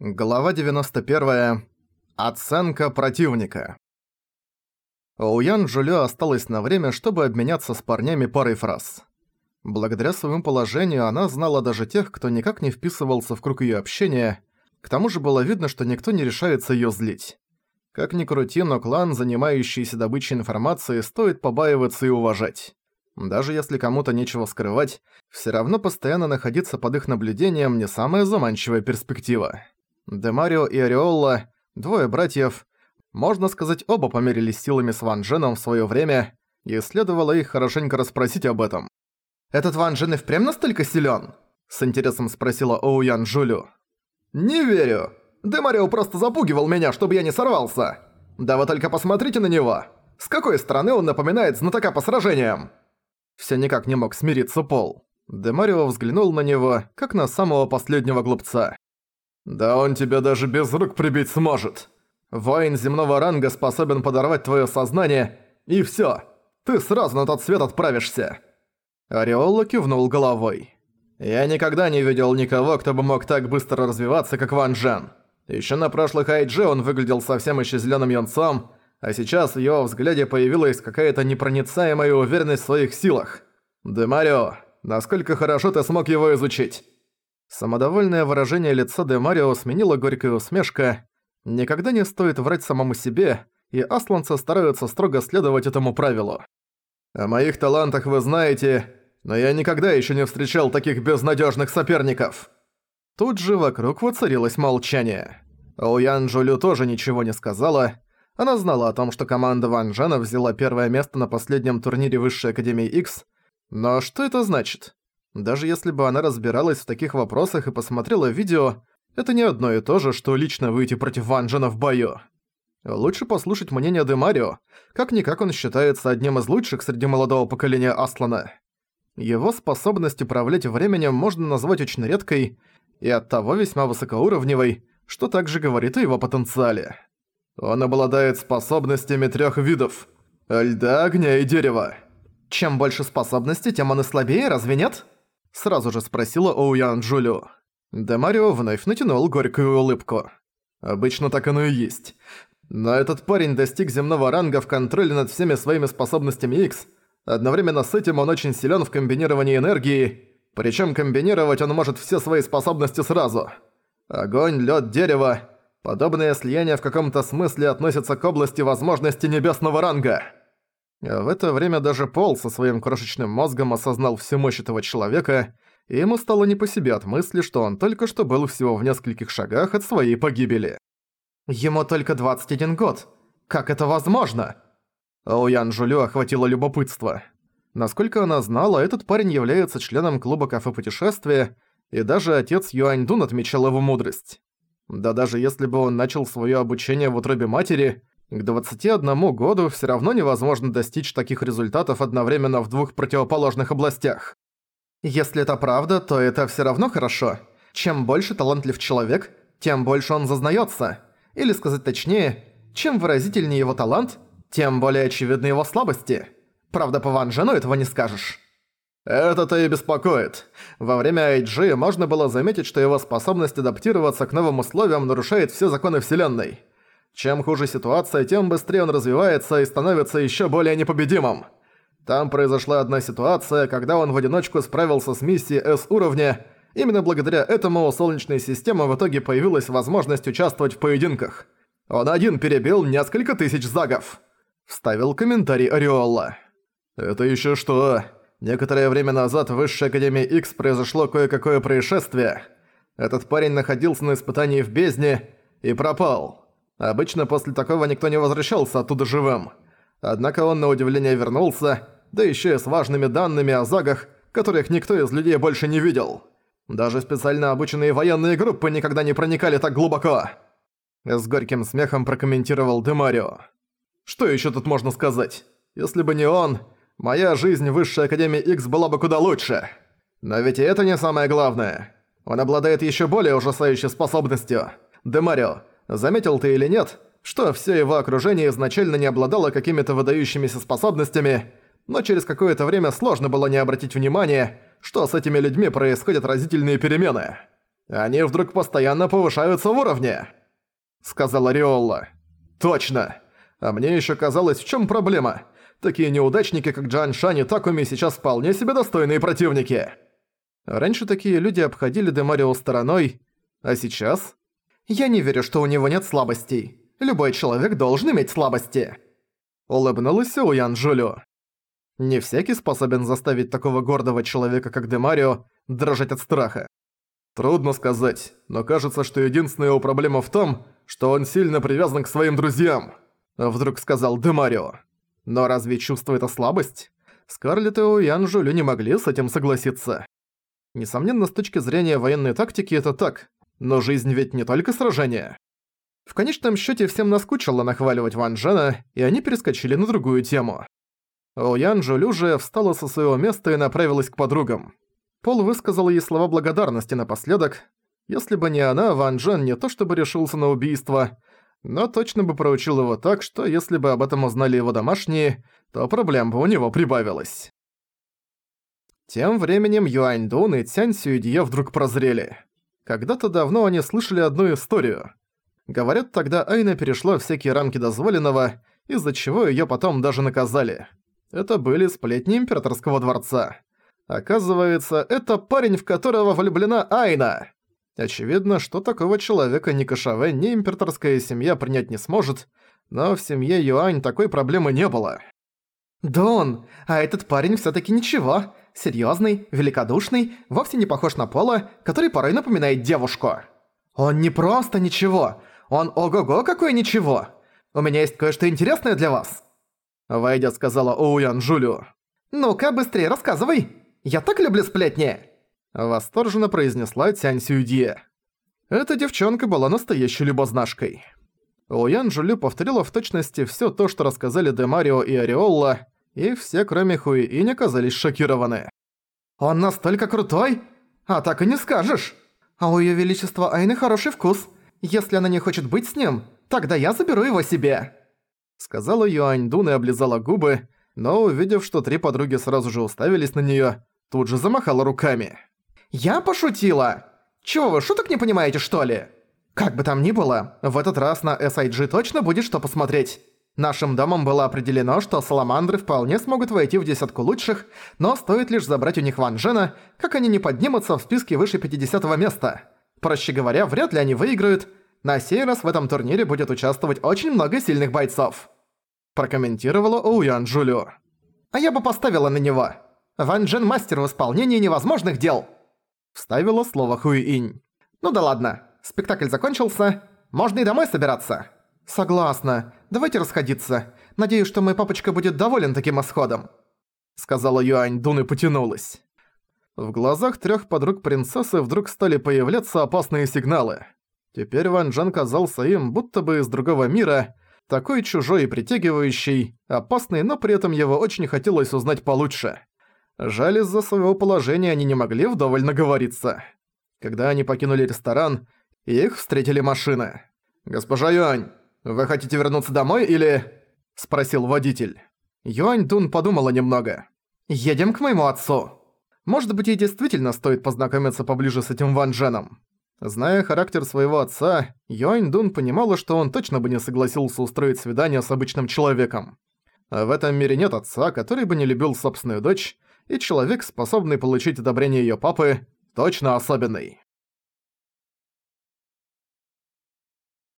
Глава 91. Оценка противника. Оуян Джулио осталась на время, чтобы обменяться с парнями парой фраз. Благодаря своему положению она знала даже тех, кто никак не вписывался в круг её общения, к тому же было видно, что никто не решается её злить. Как ни крути, но клан, занимающийся добычей информации, стоит побаиваться и уважать. Даже если кому-то нечего скрывать, всё равно постоянно находиться под их наблюдением не самая заманчивая перспектива. Демарио и Ореолла, двое братьев, можно сказать, оба померились силами с Ван Дженом в своё время, и следовало их хорошенько расспросить об этом. «Этот Ван Джен и впрямь настолько силён?» – с интересом спросила Оуян Жулю. «Не верю. Демарио просто запугивал меня, чтобы я не сорвался. Да вы только посмотрите на него. С какой стороны он напоминает знатока по сражениям?» Всё никак не мог смириться Пол. Демарио взглянул на него, как на самого последнего глупца. «Да он тебя даже без рук прибить сможет. Воин земного ранга способен подорвать твое сознание, и все. Ты сразу на тот свет отправишься». Ореола кивнул головой. «Я никогда не видел никого, кто бы мог так быстро развиваться, как Ван Джен. Еще на прошлых Айджи он выглядел совсем еще зеленым юнцом, а сейчас в его взгляде появилась какая-то непроницаемая уверенность в своих силах. Демарио, насколько хорошо ты смог его изучить?» Самодовольное выражение лица Де Марио сменило горькая усмешка. Никогда не стоит врать самому себе, и асланцы стараются строго следовать этому правилу. «О моих талантах вы знаете, но я никогда еще не встречал таких безнадежных соперников!» Тут же вокруг воцарилось молчание. Оуян Джулю тоже ничего не сказала. Она знала о том, что команда Ван Джена взяла первое место на последнем турнире Высшей Академии X, но что это значит? Даже если бы она разбиралась в таких вопросах и посмотрела видео, это не одно и то же, что лично выйти против Ванжена в бою. Лучше послушать мнение Демарио, как-никак он считается одним из лучших среди молодого поколения Аслана. Его способность управлять временем можно назвать очень редкой и оттого весьма высокоуровневой, что также говорит о его потенциале. Он обладает способностями трех видов – льда, огня и дерева. Чем больше способностей, тем он и слабее, разве нет? Сразу же спросила Оуян Джулю. Демарио вновь натянул горькую улыбку. Обычно так оно и есть. Но этот парень достиг земного ранга в контроле над всеми своими способностями X. Одновременно с этим он очень силен в комбинировании энергии, причем комбинировать он может все свои способности сразу. Огонь, лед, дерево. Подобное слияние в каком-то смысле относится к области возможности небесного ранга. В это время даже Пол со своим крошечным мозгом осознал всю мощь этого человека, и ему стало не по себе от мысли, что он только что был всего в нескольких шагах от своей погибели. «Ему только 21 год. Как это возможно?» Оуян Жулю охватило любопытство. Насколько она знала, этот парень является членом клуба кафе путешествия, и даже отец Юань Дун отмечал его мудрость. Да даже если бы он начал своё обучение в утробе матери, к 21 году все равно невозможно достичь таких результатов одновременно в двух противоположных областях. Если это правда, то это все равно хорошо. Чем больше талантлив человек, тем больше он зазнается. Или сказать точнее, чем выразительнее его талант, тем более очевидны его слабости. Правда, по Ван Джену этого не скажешь. Это-то и беспокоит. Во время IG можно было заметить, что его способность адаптироваться к новым условиям нарушает все законы Вселенной. Чем хуже ситуация, тем быстрее он развивается и становится еще более непобедимым. Там произошла одна ситуация, когда он в одиночку справился с миссией S-уровня. Именно благодаря этому у Солнечной системы в итоге появилась возможность участвовать в поединках. Он один перебил несколько тысяч загов. Вставил комментарий Ореола. «Это еще что? Некоторое время назад в Высшей Академии X произошло кое-какое происшествие. Этот парень находился на испытании в бездне и пропал. Обычно после такого никто не возвращался оттуда живым. Однако он на удивление вернулся, да еще и с важными данными о загах, которых никто из людей больше не видел. Даже специально обученные военные группы никогда не проникали так глубоко. С горьким смехом прокомментировал Демарио. Что еще тут можно сказать? Если бы не он, моя жизнь в Высшей Академии X была бы куда лучше. Но ведь и это не самое главное. Он обладает еще более ужасающей способностью. Демарио, Заметил ты или нет, что все его окружение изначально не обладало какими-то выдающимися способностями, но через какое-то время сложно было не обратить внимания, что с этими людьми происходят разительные перемены. Они вдруг постоянно повышаются в уровне», — сказала Риолла. «Точно. А мне еще казалось, в чем проблема? Такие неудачники, как Джан Шань и Такуми, сейчас вполне себе достойные противники». Раньше такие люди обходили Демарио стороной, а сейчас... «Я не верю, что у него нет слабостей. Любой человек должен иметь слабости». Улыбнулась Уян Джулю. Не всякий способен заставить такого гордого человека, как Демарио, дрожать от страха. Трудно сказать, но кажется, что единственная его проблема в том, что он сильно привязан к своим друзьям, вдруг сказал Демарио. Но разве чувство это слабость? Скарлетт и Уян Жулю не могли с этим согласиться. Несомненно, с точки зрения военной тактики это так, но жизнь ведь не только сражение. В конечном счете всем наскучило нахваливать Ван Джена, и они перескочили на другую тему. Оуян Джулю же встала со своего места и направилась к подругам. Пол высказал ей слова благодарности напоследок. Если бы не она, Ван Джен не то чтобы решился на убийство, но точно бы проучил его так, что если бы об этом узнали его домашние, то проблем бы у него прибавилось. Тем временем Юань Дун и Цянь Сюэдье вдруг прозрели. Когда-то давно они слышали одну историю. Говорят, тогда Айна перешла всякие рамки дозволенного, из-за чего её потом даже наказали. Это были сплетни императорского дворца. Оказывается, это парень, в которого влюблена Айна. Очевидно, что такого человека ни Кашаве, ни императорская семья принять не сможет, но в семье Юань такой проблемы не было. «Дон, а этот парень всё-таки ничего. Серьёзный, великодушный, вовсе не похож на Пола, который порой напоминает девушку. Он не просто ничего, он ого-го какой ничего! У меня есть кое-что интересное для вас!» Войдя, сказала Оуян Жулю. «Ну-ка, быстрее рассказывай! Я так люблю сплетни!» Восторженно произнесла Тянь Сюдье. Эта девчонка была настоящей любознашкой. Оуян Жулю повторила в точности всё то, что рассказали Демарио и Ореолла, и все, кроме Хуи Инь, оказались шокированы. «Он настолько крутой? А так и не скажешь! А у Её Величества Айны хороший вкус!» Если она не хочет быть с ним, тогда я заберу его себе!» Сказала Юань Дун и облизала губы, но увидев, что три подруги сразу же уставились на неё, тут же замахала руками. «Я пошутила! Чего вы, шуток не понимаете, что ли?» «Как бы там ни было, в этот раз на SIG точно будет что посмотреть. Нашим домом было определено, что саламандры вполне смогут войти в десятку лучших, но стоит лишь забрать у них Ван Джена, как они не поднимутся в списке выше 50 места. Проще говоря, вряд ли они выиграют. На сей раз в этом турнире будет участвовать очень много сильных бойцов. Прокомментировала Оуян Джулю. А я бы поставила на него. Ван Джен мастер в исполнении невозможных дел. Вставила слово Хуи Инь. Ну да ладно, спектакль закончился. Можно и домой собираться. Согласна. Давайте расходиться. Надеюсь, что мой папочка будет доволен таким исходом. Сказала Юань Дун и потянулась. В глазах трех подруг принцессы вдруг стали появляться опасные сигналы. Теперь Ван Джен казался им будто бы из другого мира, такой чужой и притягивающий, опасный, но при этом его очень хотелось узнать получше. Жаль, из-за своего положения они не могли вдоволь наговориться. Когда они покинули ресторан, их встретили машины. «Госпожа Юань, вы хотите вернуться домой или...» – спросил водитель. Юань Дун подумала немного. «Едем к моему отцу». Может быть, ей действительно стоит познакомиться поближе с этим Ван Дженом. Зная характер своего отца, Юань Дун понимала, что он точно бы не согласился устроить свидание с обычным человеком. А в этом мире нет отца, который бы не любил собственную дочь, и человек, способный получить одобрение её папы, точно особенный.